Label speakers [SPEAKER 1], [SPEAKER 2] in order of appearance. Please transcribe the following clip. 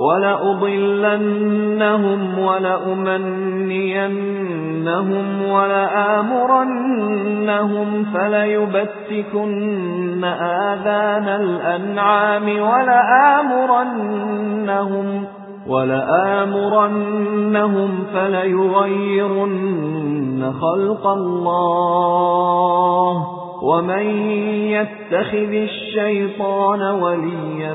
[SPEAKER 1] ولأضلنهم ولأمنينهم ولآمرنهم فليبتكن آذان الأنعام ولآمرنهم ولآمرنهم فليغيرن خلق الله ومن يتخذ الشيطان وليا